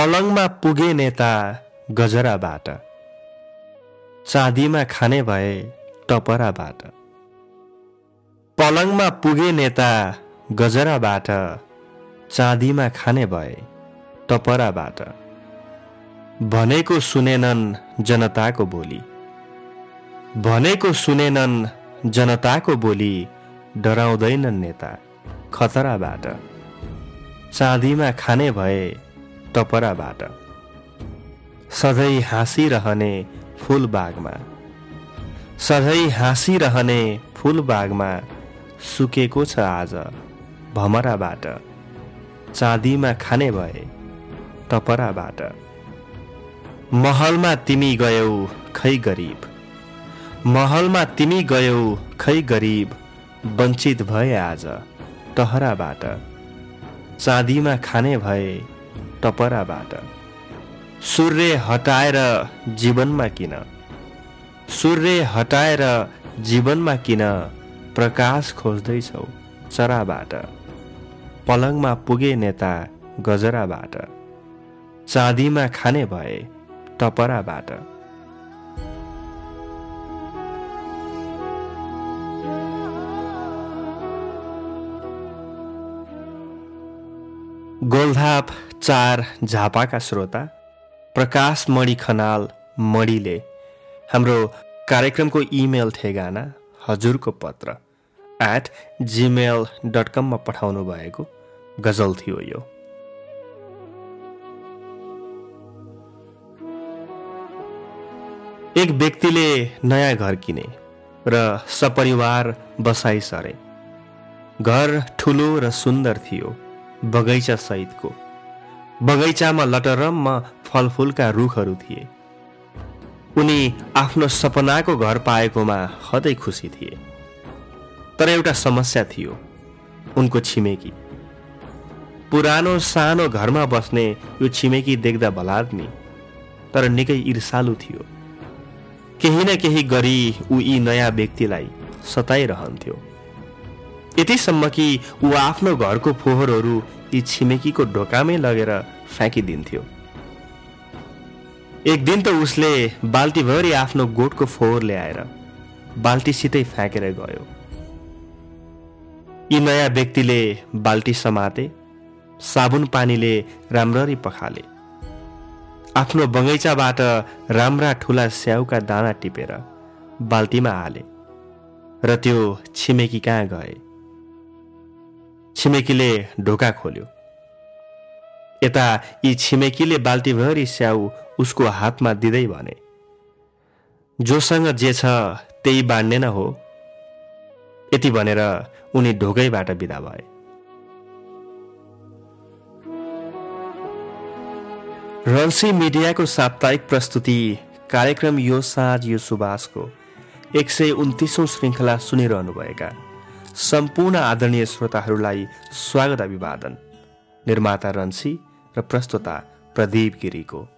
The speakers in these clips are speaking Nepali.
पलङमा पुगे नेता गजराबाट। चाँदीमा खाने भए टपराबाट। पलङमा पुगे नेता गजराबाट। चाँदीमा खाने भए टपराबाट। भनेको सुनेनन् जनताको बोली। भनेको सुनेनन् जनताको बोली डराउँदैनन् नेता खतराबाट। चाँदीमा खाने भए टपराबाट। सधैँ हाँसिरहने फुलबागमा। सधैँ हाँसिरहने फुलबागमा सुकेको छ आज भमराबाट। चाँदीमा खाने भए टपराबाट। महलमा तिमी गयौ खै गरिब। महलमा तिमी गयौ खै गरिब वञ्चित भए आज टहराबाट। चाँदीमा खाने भए टपराबाट सूर्य हटाएर जीवनमा किन? सूर्य हटाएर जीवनमा किन प्रकाश खोज्दैछौ चराबाट? पलङमा पुगे नेता गजराबाट। चाँदीमा खाने भए टपराबाट गोलधाप चार झापाका श्रोता प्रकाश मणि खनाल मणिले हाम्रो कार्यक्रमको इमेल ठेगाना हजुरको पत्र एट जिमेल डट कममा पठाउनु भएको गजल थियो यो। एक व्यक्तिले नयाँ घर किने र सपरिवार बसाइ सरे घर ठुलो र सुन्दर थियो। बगैँचा सहितको। बगैँचामा लटरममा फलफुलका रुखहरू थिए। उनी आफ्नो सपनाको घर पाएकोमा हदै खुसी थिए। तर एउटा समस्या थियो उनको छिमेकी। पुरानो सानो घरमा बस्ने यो छिमेकी देख्दा भलाद्मी तर निकै ईर्षालु थियो। केही न केही गरी ऊ यी नयाँ व्यक्तिलाई सताइरहन्थ्यो। यतिसम्म कि ऊ आफ्नो घरको फोहोरहरू यी छिमेकीको ढोकामै लगेर फ्याँकिदिन्थ्यो। एक दिन त उसले बाल्टीभरि आफ्नो गोठको फोहोर ल्याएर बाल्टीसितै फ्याँकेर गयो। यी नयाँ व्यक्तिले बाल्टी समाते साबुन पानीले राम्ररी पखाले। आफ्नो बगैँचाबाट राम्रा ठुला स्याउका दाना टिपेर बाल्टीमा हाले र त्यो छिमेकी कहाँ गए? छिमेकीले ढोका खोल्यो। यता यी छिमेकीले बाल्टीभरि स्याउ उसको हातमा दिँदै भने जोसँग जे छ त्यही बाँड्ने न हो। यति भनेर उनी ढोकैबाट बिदा भए। रन्सी मिडियाको साप्ताहिक प्रस्तुति कार्यक्रम यो साँझ यो सुभाषको एक सय उन्तिसौँ श्रृङ्खला सुनिरहनुभएका सम्पूर्ण आदरणीय श्रोताहरूलाई स्वागत अभिवादन। निर्माता रन्सी र प्रस्तुता प्रदीप गिरीको।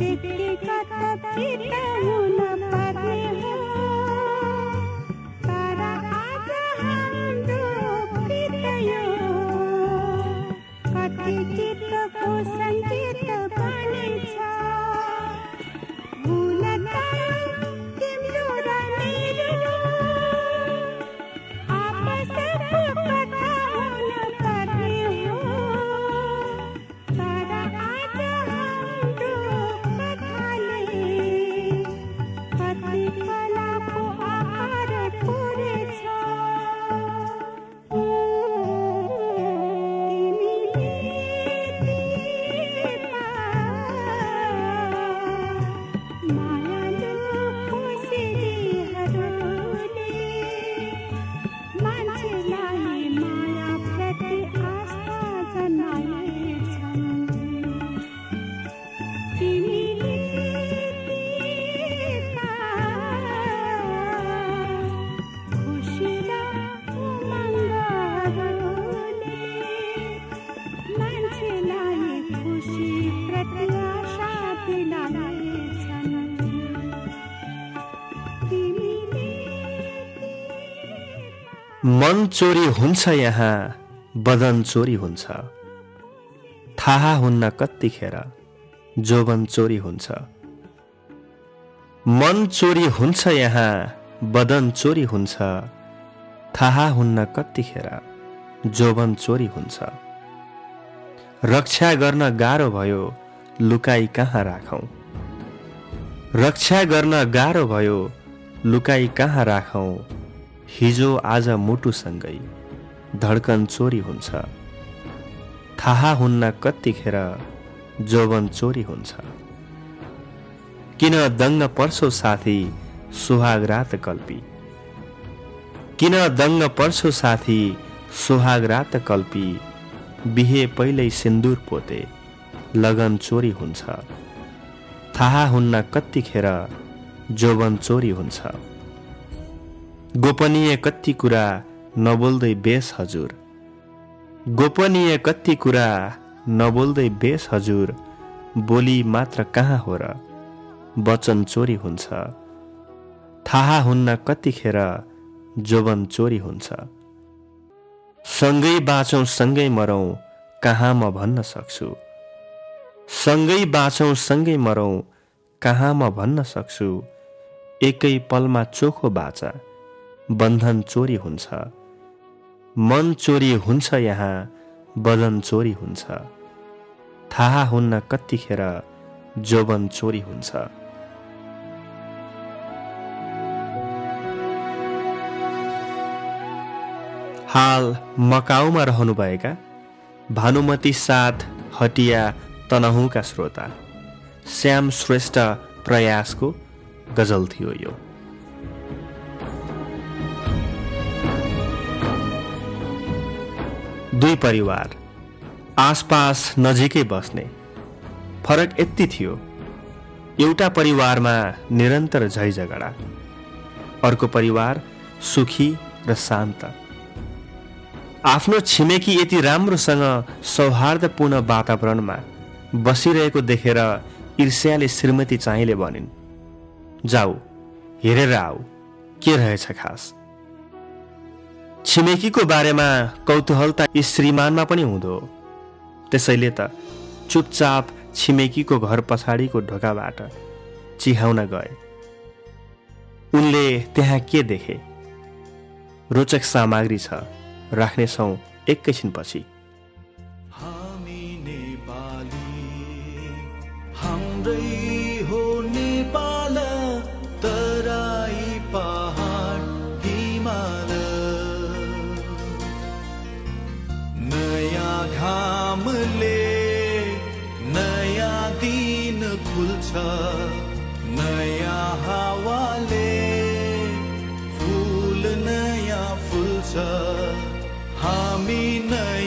Dee dee. मन चोरी हुन्छ यहाँ बदन चोरी हुन्छ। थाहा हुन्न कतिखेर जोबन चोरी हुन्छ। मन चोरी हुन्छ यहाँ बदन चोरी हुन्छ। थाहा हुन्न कतिखेर जोबन चोरी हुन्छ। रक्षा गर्न गाह्रो भयो लुकाई कहाँ राखौँ? रक्षा गर्न गाह्रो भयो लुकाई कहाँ राखौँ? हिजो आज मुटुसँगै धड्कन चोरी हुन्छ। थाहा हुन्न कतिखेर जोबन चोरी हुन्छ। किन दङ्ग पर्छौ साथी सुहाग रात कल्पी? किन दङ्ग पर्छौ साथी सुहाग रात कल्पी? बिहे पहिल्यै सिन्दुर पोते लगन चोरी हुन्छ। थाहा हुन्न कतिखेर जोबन चोरी हुन्छ। गोपनीय कति कुरा नबोल्दै बेस हजुर। गोपनीय कति कुरा नबोल्दै बेस हजुर। बोली मात्र कहाँ हो र? वचन चोरी हुन्छ। थाहा हुन्न कतिखेर जोबन चोरी हुन्छ। सँगै बाँचौँ सँगै मरौँ कहाँ म भन्न सक्छु? सँगै बाँचौँ सँगै मरौँ कहाँ म भन्न सक्छु? एकै पलमा चोखो बाचा। बन्धन चोरी हुन्छ। मन चोरी हुन्छ यहाँ बदन चोरी हुन्छ। थाहा हुन्न कतिखेर जोबन चोरी हुन्छ। हाल मकाउमा रहनुभएका भानुमती साथ हटिया तनहुका श्रोता श्याम श्रेष्ठ प्रयासको गजल थियो यो। दुई परिवार आसपास नजिकै बस्ने। फरक यति थियो एउटा परिवारमा निरन्तर झै झगडा अर्को परिवार सुखी र शान्त। आफ्नो छिमेकी यति राम्रोसँग सौहार्दपूर्ण वातावरणमा बसिरहेको देखेर ईर्ष्याले श्रीमती चाहिँले भनिन् जाऊ हेरेर आऊ के रहेछ खास? छिमेकीको बारेमा कौतूहलता श्रीमानमा पनि हुँदो। त्यसैले त चुपचाप छिमेकीको घर पछाडिको ढोकाबाट चिहाउन गए। उनले त्यहाँ के देखे? रोचक सामग्री छ राख्नेछौँ एकैछिनपछि। कसैको आँखा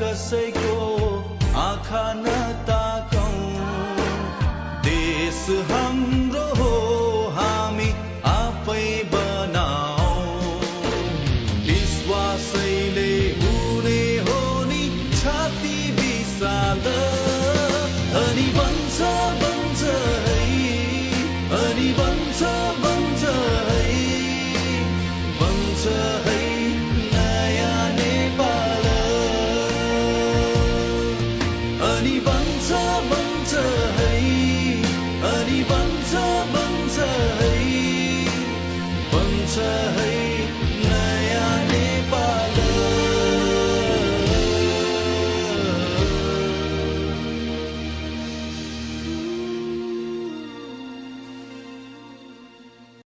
कसैको आँखा ताकौ देश